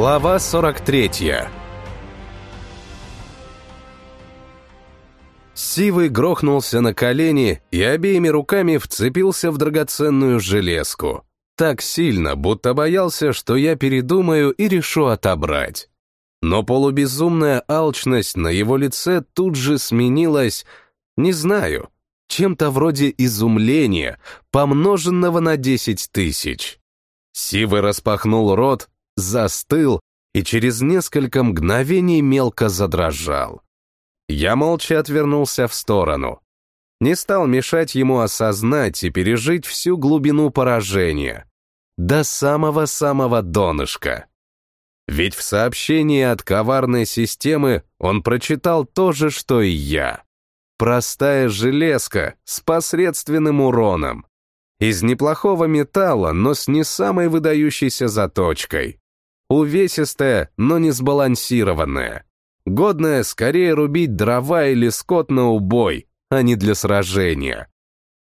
Глава 43 Сивый грохнулся на колени и обеими руками вцепился в драгоценную железку. Так сильно, будто боялся, что я передумаю и решу отобрать. Но полубезумная алчность на его лице тут же сменилась, не знаю, чем-то вроде изумления, помноженного на десять тысяч. Сивый распахнул рот, застыл и через несколько мгновений мелко задрожал. Я молча отвернулся в сторону. Не стал мешать ему осознать и пережить всю глубину поражения. До самого-самого донышка. Ведь в сообщении от коварной системы он прочитал то же, что и я. Простая железка с посредственным уроном. Из неплохого металла, но с не самой выдающейся заточкой. Увесистая, но не сбалансированная. Годная скорее рубить дрова или скот на убой, а не для сражения.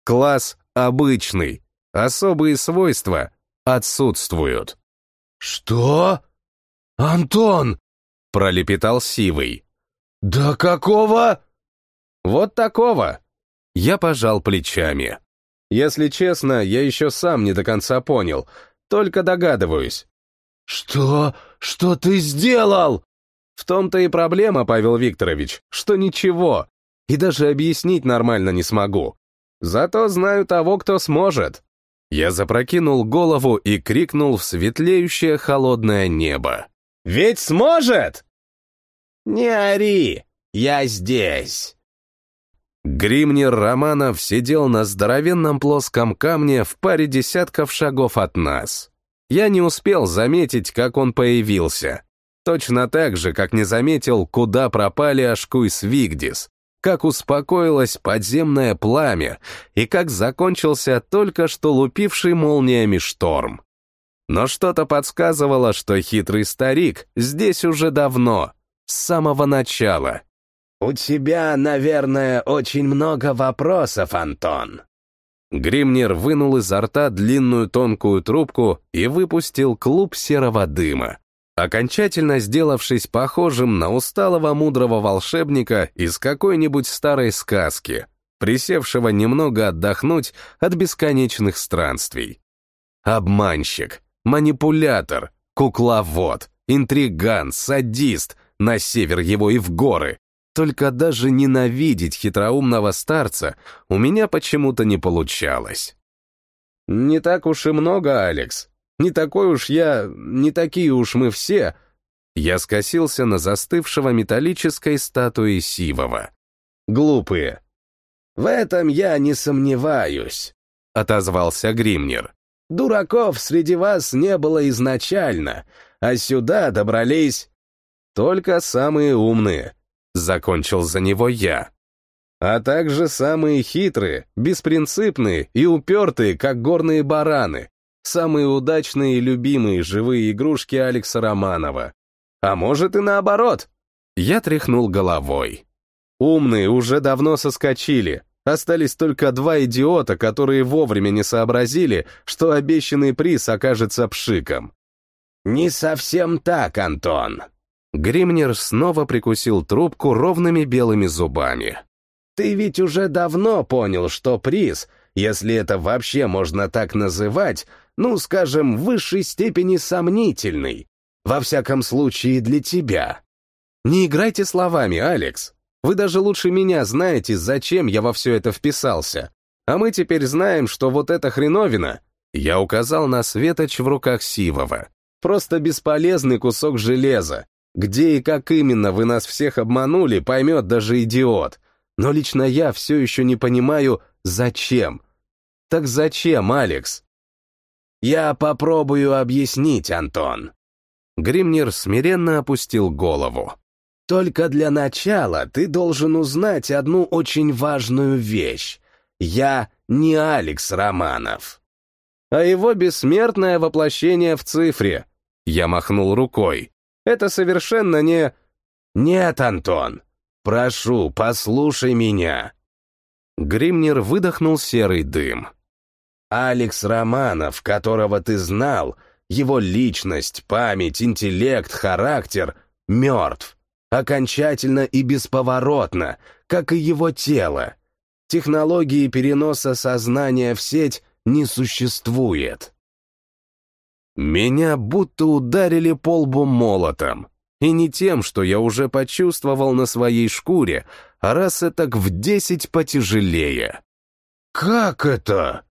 Класс обычный. Особые свойства отсутствуют. «Что? Антон!» — пролепетал Сивый. «Да какого?» «Вот такого!» Я пожал плечами. Если честно, я еще сам не до конца понял, только догадываюсь. «Что? Что ты сделал?» В том-то и проблема, Павел Викторович, что ничего. И даже объяснить нормально не смогу. Зато знаю того, кто сможет. Я запрокинул голову и крикнул в светлеющее холодное небо. «Ведь сможет!» «Не ори! Я здесь!» Гримнер Романов сидел на здоровенном плоском камне в паре десятков шагов от нас. Я не успел заметить, как он появился. Точно так же, как не заметил, куда пропали Ашку и Свигдис, как успокоилось подземное пламя и как закончился только что лупивший молниями шторм. Но что-то подсказывало, что хитрый старик здесь уже давно, с самого начала. «У тебя, наверное, очень много вопросов, Антон». Гримнер вынул изо рта длинную тонкую трубку и выпустил клуб серого дыма, окончательно сделавшись похожим на усталого мудрого волшебника из какой-нибудь старой сказки, присевшего немного отдохнуть от бесконечных странствий. Обманщик, манипулятор, кукловод, интриган, садист, на север его и в горы, только даже ненавидеть хитроумного старца у меня почему-то не получалось. Не так уж и много, Алекс. Не такой уж я, не такие уж мы все. Я скосился на застывшего металлической статуи Сивова. Глупые. В этом я не сомневаюсь, отозвался Гримнер. Дураков среди вас не было изначально, а сюда добрались только самые умные, Закончил за него я. А также самые хитрые, беспринципные и упертые, как горные бараны. Самые удачные и любимые живые игрушки Алекса Романова. А может и наоборот. Я тряхнул головой. Умные уже давно соскочили. Остались только два идиота, которые вовремя не сообразили, что обещанный приз окажется пшиком. «Не совсем так, Антон», Гримнер снова прикусил трубку ровными белыми зубами. «Ты ведь уже давно понял, что приз, если это вообще можно так называть, ну, скажем, в высшей степени сомнительный. Во всяком случае, для тебя». «Не играйте словами, Алекс. Вы даже лучше меня знаете, зачем я во все это вписался. А мы теперь знаем, что вот эта хреновина...» Я указал на светоч в руках Сивова. «Просто бесполезный кусок железа, где и как именно вы нас всех обманули, поймет даже идиот. Но лично я все еще не понимаю, зачем. Так зачем, Алекс? Я попробую объяснить, Антон. Гримнер смиренно опустил голову. Только для начала ты должен узнать одну очень важную вещь. Я не Алекс Романов. А его бессмертное воплощение в цифре. Я махнул рукой. Это совершенно не... Нет, Антон, прошу, послушай меня. Гримнер выдохнул серый дым. Алекс Романов, которого ты знал, его личность, память, интеллект, характер мертв. Окончательно и бесповоротно, как и его тело. Технологии переноса сознания в сеть не существует. Меня будто ударили по лбу молотом. И не тем, что я уже почувствовал на своей шкуре, а раз это в десять потяжелее. «Как это?»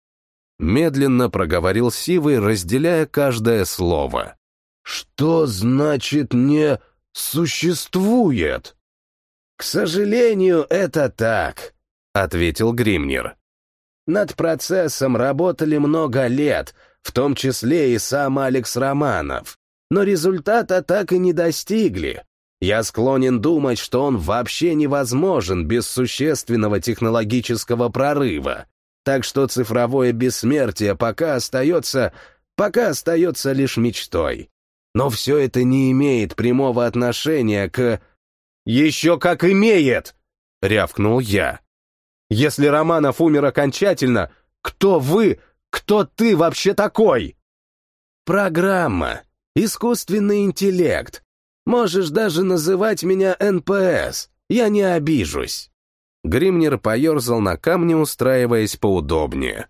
Медленно проговорил Сивый, разделяя каждое слово. «Что значит «не существует»?» «К сожалению, это так», — ответил Гримнер. «Над процессом работали много лет, в том числе и сам Алекс Романов, но результата так и не достигли. Я склонен думать, что он вообще невозможен без существенного технологического прорыва, так что цифровое бессмертие пока остается, пока остается лишь мечтой. Но все это не имеет прямого отношения к... «Еще как имеет!» — рявкнул я. «Если Романов умер окончательно, кто вы, кто ты вообще такой?» «Программа. Искусственный интеллект. Можешь даже называть меня НПС. Я не обижусь». Гримнер поерзал на камне, устраиваясь поудобнее.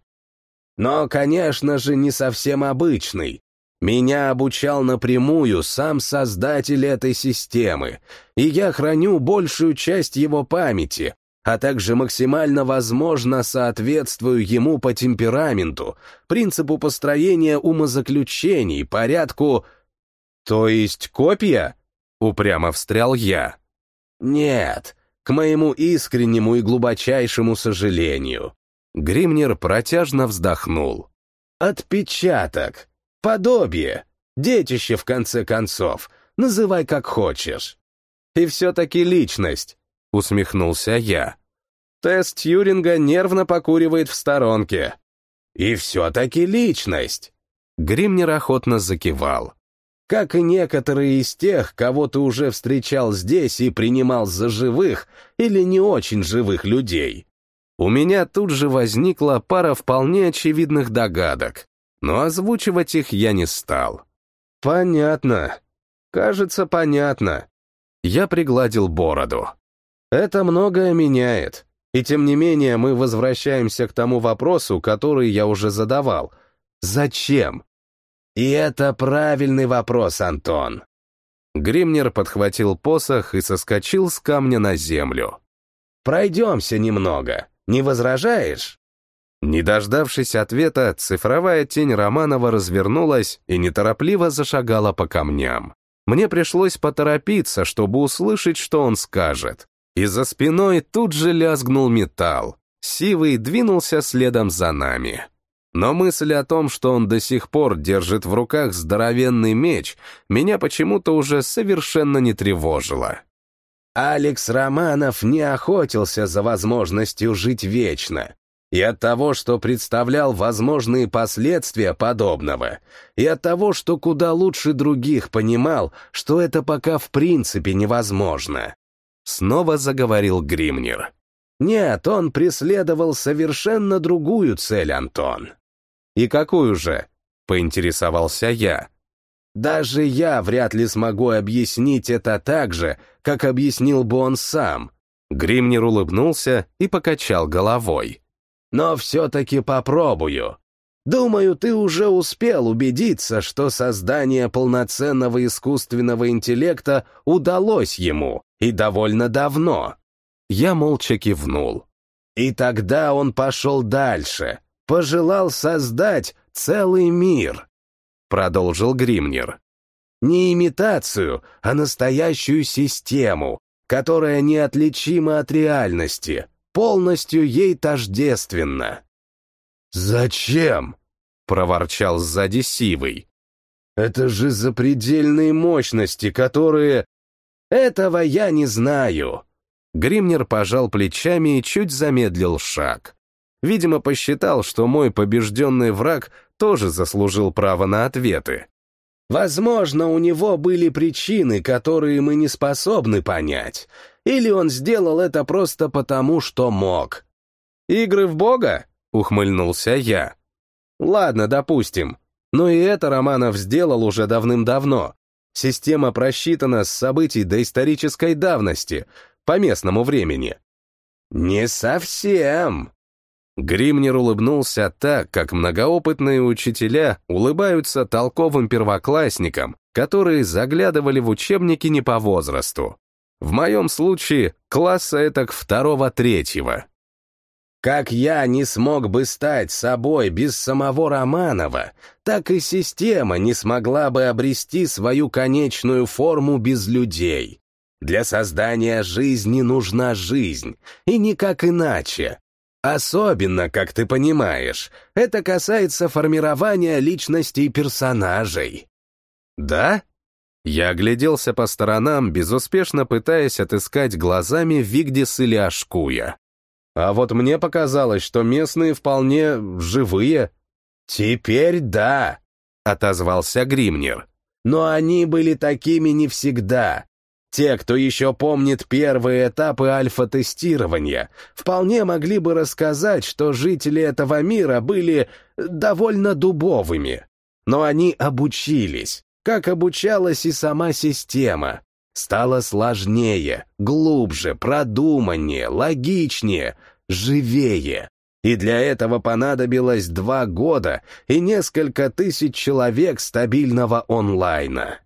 «Но, конечно же, не совсем обычный. Меня обучал напрямую сам создатель этой системы, и я храню большую часть его памяти, а также максимально возможно соответствую ему по темпераменту, принципу построения умозаключений, порядку... То есть копия? Упрямо встрял я. Нет, к моему искреннему и глубочайшему сожалению. Гримнер протяжно вздохнул. Отпечаток, подобие, детище в конце концов, называй как хочешь. И все-таки личность, усмехнулся я. Тест Тьюринга нервно покуривает в сторонке. И все-таки личность. Гримнер охотно закивал. Как и некоторые из тех, кого ты уже встречал здесь и принимал за живых или не очень живых людей. У меня тут же возникла пара вполне очевидных догадок, но озвучивать их я не стал. Понятно. Кажется, понятно. Я пригладил бороду. Это многое меняет. И тем не менее мы возвращаемся к тому вопросу, который я уже задавал. Зачем? И это правильный вопрос, Антон. Гримнер подхватил посох и соскочил с камня на землю. Пройдемся немного. Не возражаешь? Не дождавшись ответа, цифровая тень Романова развернулась и неторопливо зашагала по камням. Мне пришлось поторопиться, чтобы услышать, что он скажет и за спиной тут же лязгнул металл. Сивый двинулся следом за нами. Но мысль о том, что он до сих пор держит в руках здоровенный меч, меня почему-то уже совершенно не тревожила. Алекс Романов не охотился за возможностью жить вечно. И от того, что представлял возможные последствия подобного, и от того, что куда лучше других понимал, что это пока в принципе невозможно. Снова заговорил Гримнер. Нет, он преследовал совершенно другую цель, Антон. И какую же? Поинтересовался я. Даже я вряд ли смогу объяснить это так же, как объяснил бы он сам. Гримнер улыбнулся и покачал головой. Но все-таки попробую. Думаю, ты уже успел убедиться, что создание полноценного искусственного интеллекта удалось ему, и довольно давно. Я молча кивнул. И тогда он пошел дальше, пожелал создать целый мир, продолжил Гримнер. Не имитацию, а настоящую систему, которая неотличима от реальности, полностью ей тождественна. «Зачем?» — проворчал сзади Сивый. «Это же запредельные мощности, которые...» «Этого я не знаю». Гримнер пожал плечами и чуть замедлил шаг. Видимо, посчитал, что мой побежденный враг тоже заслужил право на ответы. Возможно, у него были причины, которые мы не способны понять. Или он сделал это просто потому, что мог. «Игры в Бога?» — ухмыльнулся я. «Ладно, допустим. Но и это Романов сделал уже давным-давно. Система просчитана с событий доисторической давности, по местному времени. «Не совсем», Гримнер улыбнулся так, как многоопытные учителя улыбаются толковым первоклассникам, которые заглядывали в учебники не по возрасту. В моем случае класса это к второго-третьего. Как я не смог бы стать собой без самого Романова, так и система не смогла бы обрести свою конечную форму без людей. Для создания жизни нужна жизнь, и никак иначе. Особенно, как ты понимаешь, это касается формирования личностей персонажей. Да? Я огляделся по сторонам, безуспешно пытаясь отыскать глазами Вигдис или Ашкуя. А вот мне показалось, что местные вполне живые. «Теперь да», — отозвался Гримнер. «Но они были такими не всегда. Те, кто еще помнит первые этапы альфа-тестирования, вполне могли бы рассказать, что жители этого мира были довольно дубовыми. Но они обучились, как обучалась и сама система. Стало сложнее, глубже, продуманнее, логичнее, живее. И для этого понадобилось два года и несколько тысяч человек стабильного онлайна.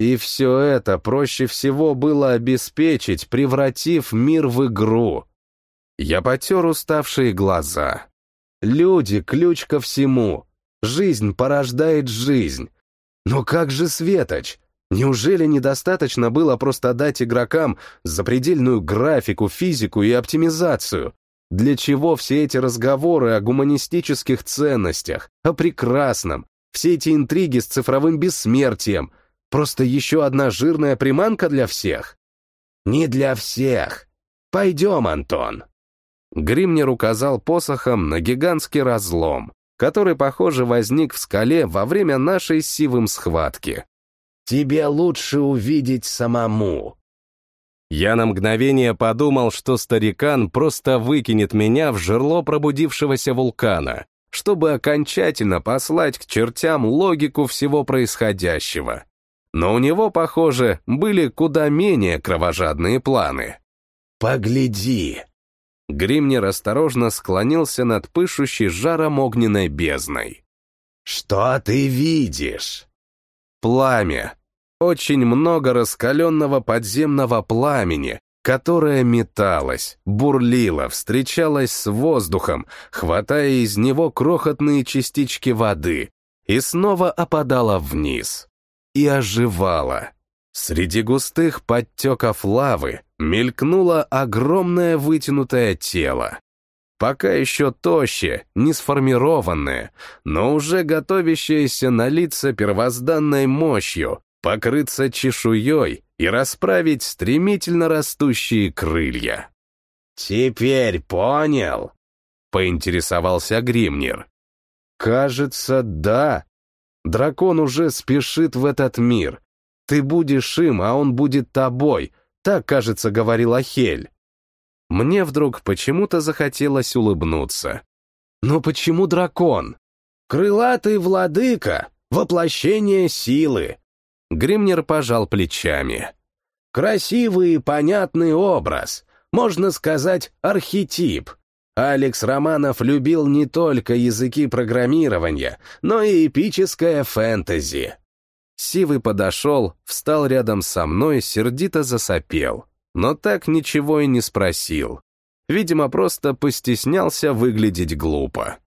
И все это проще всего было обеспечить, превратив мир в игру. Я потер уставшие глаза. Люди — ключ ко всему. Жизнь порождает жизнь. Но как же Светоч? Неужели недостаточно было просто дать игрокам запредельную графику, физику и оптимизацию? Для чего все эти разговоры о гуманистических ценностях, о прекрасном, все эти интриги с цифровым бессмертием — Просто еще одна жирная приманка для всех? Не для всех. Пойдем, Антон. Гримнер указал посохом на гигантский разлом, который, похоже, возник в скале во время нашей Сивым схватки. Тебе лучше увидеть самому. Я на мгновение подумал, что старикан просто выкинет меня в жерло пробудившегося вулкана, чтобы окончательно послать к чертям логику всего происходящего но у него, похоже, были куда менее кровожадные планы. «Погляди!» Гримнер осторожно склонился над пышущей жаром огненной бездной. «Что ты видишь?» Пламя. Очень много раскаленного подземного пламени, которое металось, бурлило, встречалось с воздухом, хватая из него крохотные частички воды, и снова опадало вниз и оживала. Среди густых подтеков лавы мелькнуло огромное вытянутое тело. Пока еще тощее, не сформированное, но уже готовящееся налиться первозданной мощью, покрыться чешуей и расправить стремительно растущие крылья. «Теперь понял?» — поинтересовался Гримнер. «Кажется, да», Дракон уже спешит в этот мир. Ты будешь им, а он будет тобой. Так, кажется, говорила Хель. Мне вдруг почему-то захотелось улыбнуться. Но почему дракон? Крылатый владыка, воплощение силы. Гримнер пожал плечами. Красивый и понятный образ. Можно сказать, архетип. Алекс Романов любил не только языки программирования, но и эпическое фэнтези. Сивый подошел, встал рядом со мной, сердито засопел, но так ничего и не спросил. Видимо, просто постеснялся выглядеть глупо.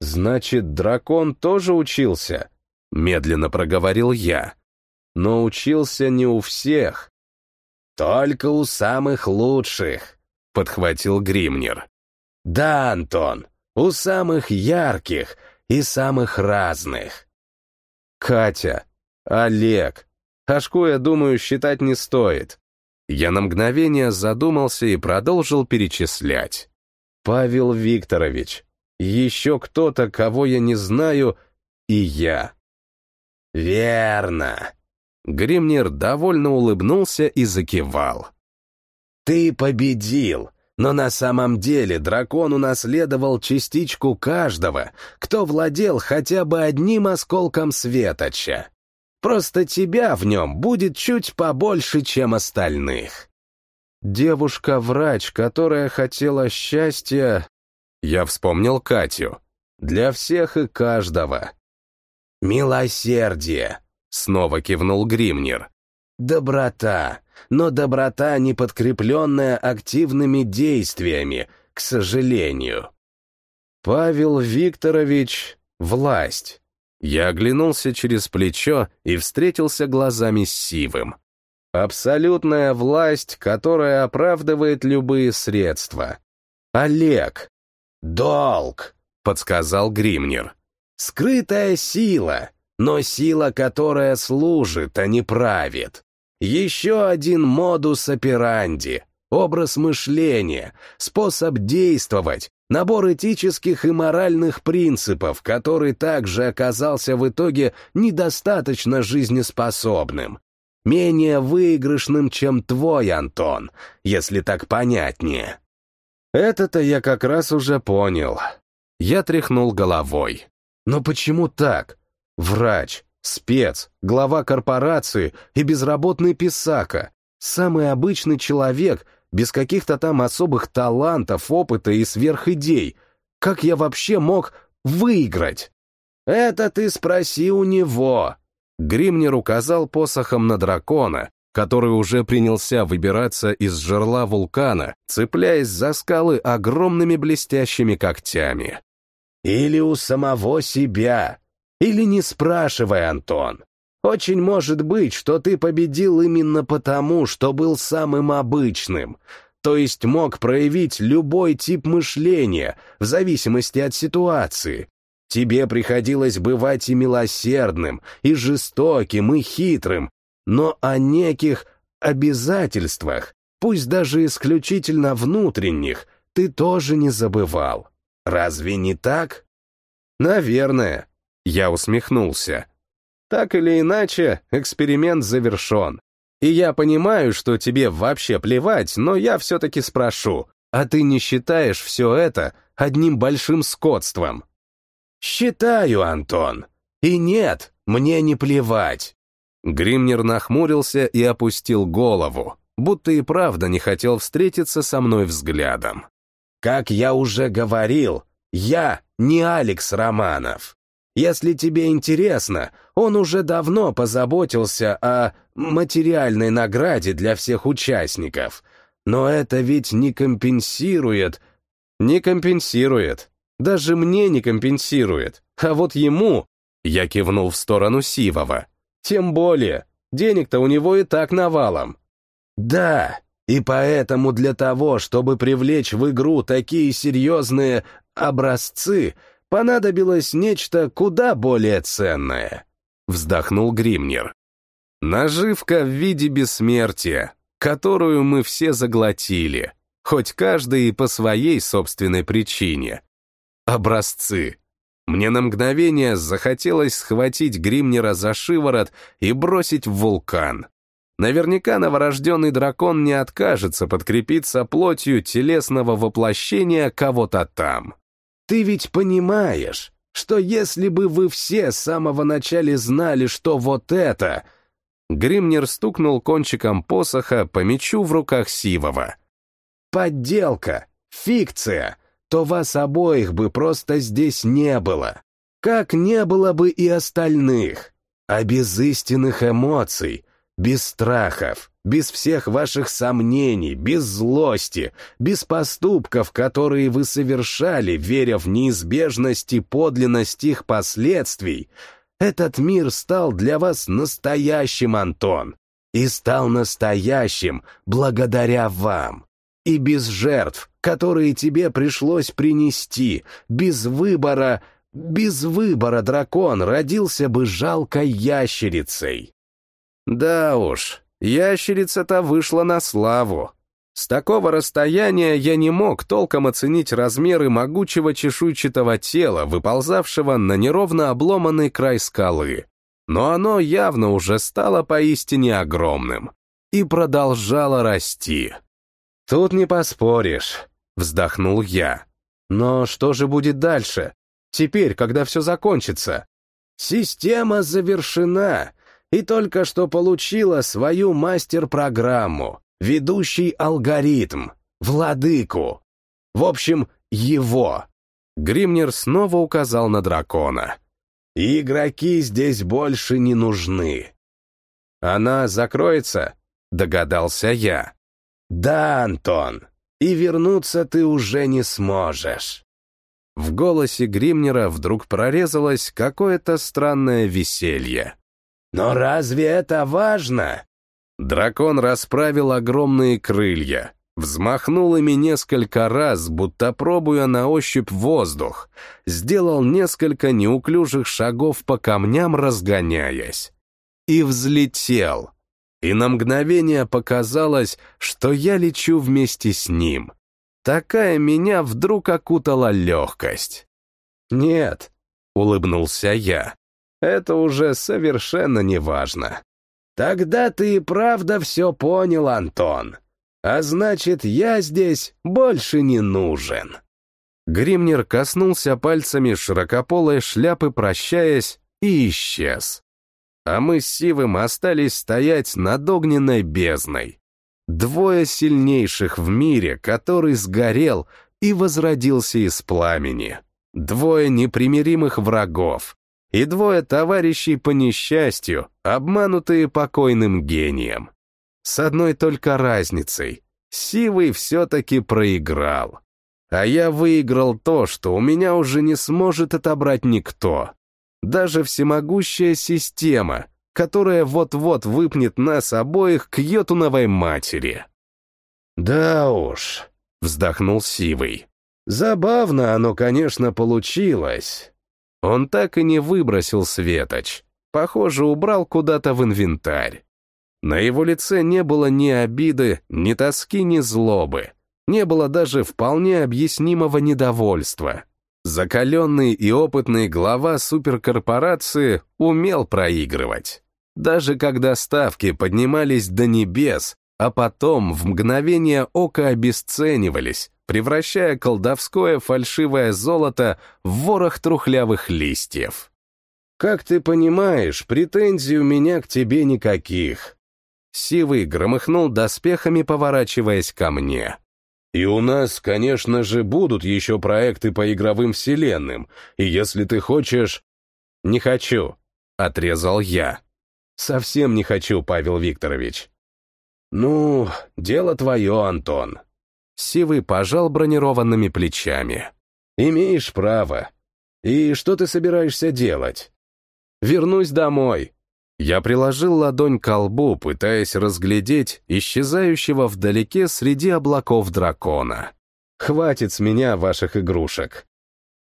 «Значит, дракон тоже учился?» — медленно проговорил я. «Но учился не у всех». «Только у самых лучших», — подхватил Гримнер. Да, Антон, у самых ярких и самых разных. Катя, Олег. Ашку, я думаю, считать не стоит. Я на мгновение задумался и продолжил перечислять. Павел Викторович, еще кто-то, кого я не знаю, и я. Верно. Гримнер довольно улыбнулся и закивал. Ты победил, Но на самом деле дракон унаследовал частичку каждого, кто владел хотя бы одним осколком светоча. Просто тебя в нем будет чуть побольше, чем остальных. Девушка-врач, которая хотела счастья... Я вспомнил Катю. Для всех и каждого. «Милосердие», — снова кивнул Гримнер. «Доброта, но доброта, не подкрепленная активными действиями, к сожалению». Павел Викторович — власть. Я оглянулся через плечо и встретился глазами с Сивым. Абсолютная власть, которая оправдывает любые средства. Олег. Долг, подсказал Гримнер. Скрытая сила, но сила, которая служит, а не правит. Еще один модус операнди, образ мышления, способ действовать, набор этических и моральных принципов, который также оказался в итоге недостаточно жизнеспособным менее выигрышным, чем твой, Антон, если так понятнее. Это-то я как раз уже понял. Я тряхнул головой. Но почему так? Врач, спец, глава корпорации и безработный писака. Самый обычный человек, без каких-то там особых талантов, опыта и сверхидей. Как я вообще мог выиграть? Это ты спроси у него, Гримнер указал посохом на дракона, который уже принялся выбираться из жерла вулкана, цепляясь за скалы огромными блестящими когтями. «Или у самого себя. Или не спрашивай, Антон. Очень может быть, что ты победил именно потому, что был самым обычным, то есть мог проявить любой тип мышления в зависимости от ситуации, Тебе приходилось бывать и милосердным, и жестоким, и хитрым, но о неких обязательствах, пусть даже исключительно внутренних, ты тоже не забывал. Разве не так? Наверное. Я усмехнулся. Так или иначе, эксперимент завершен. И я понимаю, что тебе вообще плевать, но я все-таки спрошу, а ты не считаешь все это одним большим скотством? «Считаю, Антон. И нет, мне не плевать». Гримнер нахмурился и опустил голову, будто и правда не хотел встретиться со мной взглядом. «Как я уже говорил, я не Алекс Романов. Если тебе интересно, он уже давно позаботился о материальной награде для всех участников. Но это ведь не компенсирует...» «Не компенсирует», даже мне не компенсирует, а вот ему, я кивнул в сторону Сивова, тем более, денег-то у него и так навалом. Да, и поэтому для того, чтобы привлечь в игру такие серьезные образцы, понадобилось нечто куда более ценное. Вздохнул Гримнер. Наживка в виде бессмертия, которую мы все заглотили, хоть каждый и по своей собственной причине. Образцы. Мне на мгновение захотелось схватить Гримнера за шиворот и бросить в вулкан. Наверняка новорожденный дракон не откажется подкрепиться плотью телесного воплощения кого-то там. Ты ведь понимаешь, что если бы вы все с самого начала знали, что вот это... Гримнер стукнул кончиком посоха по мечу в руках Сивова. Подделка, фикция, то вас обоих бы просто здесь не было. Как не было бы и остальных. А без истинных эмоций, без страхов, без всех ваших сомнений, без злости, без поступков, которые вы совершали, веря в неизбежность и подлинность их последствий, этот мир стал для вас настоящим, Антон, и стал настоящим благодаря вам. И без жертв, которые тебе пришлось принести, без выбора, без выбора дракон родился бы жалкой ящерицей. Да уж, ящерица-то вышла на славу. С такого расстояния я не мог толком оценить размеры могучего чешуйчатого тела, выползавшего на неровно обломанный край скалы. Но оно явно уже стало поистине огромным и продолжало расти. Тут не поспоришь, вздохнул я. Но что же будет дальше? Теперь, когда все закончится? Система завершена и только что получила свою мастер-программу, ведущий алгоритм, владыку. В общем, его. Гримнер снова указал на дракона. «Игроки здесь больше не нужны». «Она закроется?» — догадался я. «Да, Антон, и вернуться ты уже не сможешь». В голосе Гримнера вдруг прорезалось какое-то странное веселье. «Но разве это важно?» Дракон расправил огромные крылья, Взмахнул ими несколько раз, будто пробуя на ощупь воздух, сделал несколько неуклюжих шагов по камням, разгоняясь. И взлетел. И на мгновение показалось, что я лечу вместе с ним. Такая меня вдруг окутала легкость. «Нет», — улыбнулся я, — «это уже совершенно неважно». «Тогда ты и правда все понял, Антон», а значит, я здесь больше не нужен. Гримнер коснулся пальцами широкополой шляпы, прощаясь, и исчез. А мы с Сивым остались стоять над огненной бездной. Двое сильнейших в мире, который сгорел и возродился из пламени. Двое непримиримых врагов. И двое товарищей по несчастью, обманутые покойным гением. С одной только разницей. Сивый все-таки проиграл. А я выиграл то, что у меня уже не сможет отобрать никто. Даже всемогущая система, которая вот-вот выпнет нас обоих к йотуновой матери. «Да уж», — вздохнул Сивый. «Забавно оно, конечно, получилось». Он так и не выбросил светоч. Похоже, убрал куда-то в инвентарь. На его лице не было ни обиды, ни тоски, ни злобы. Не было даже вполне объяснимого недовольства. Закаленный и опытный глава суперкорпорации умел проигрывать. Даже когда ставки поднимались до небес, а потом в мгновение ока обесценивались, превращая колдовское фальшивое золото в ворох трухлявых листьев. «Как ты понимаешь, претензий у меня к тебе никаких. Сивый громыхнул доспехами, поворачиваясь ко мне. «И у нас, конечно же, будут еще проекты по игровым вселенным, и если ты хочешь...» «Не хочу», — отрезал я. «Совсем не хочу, Павел Викторович». «Ну, дело твое, Антон». Сивый пожал бронированными плечами. «Имеешь право. И что ты собираешься делать?» «Вернусь домой», я приложил ладонь к лбу, пытаясь разглядеть исчезающего вдалеке среди облаков дракона. «Хватит с меня ваших игрушек.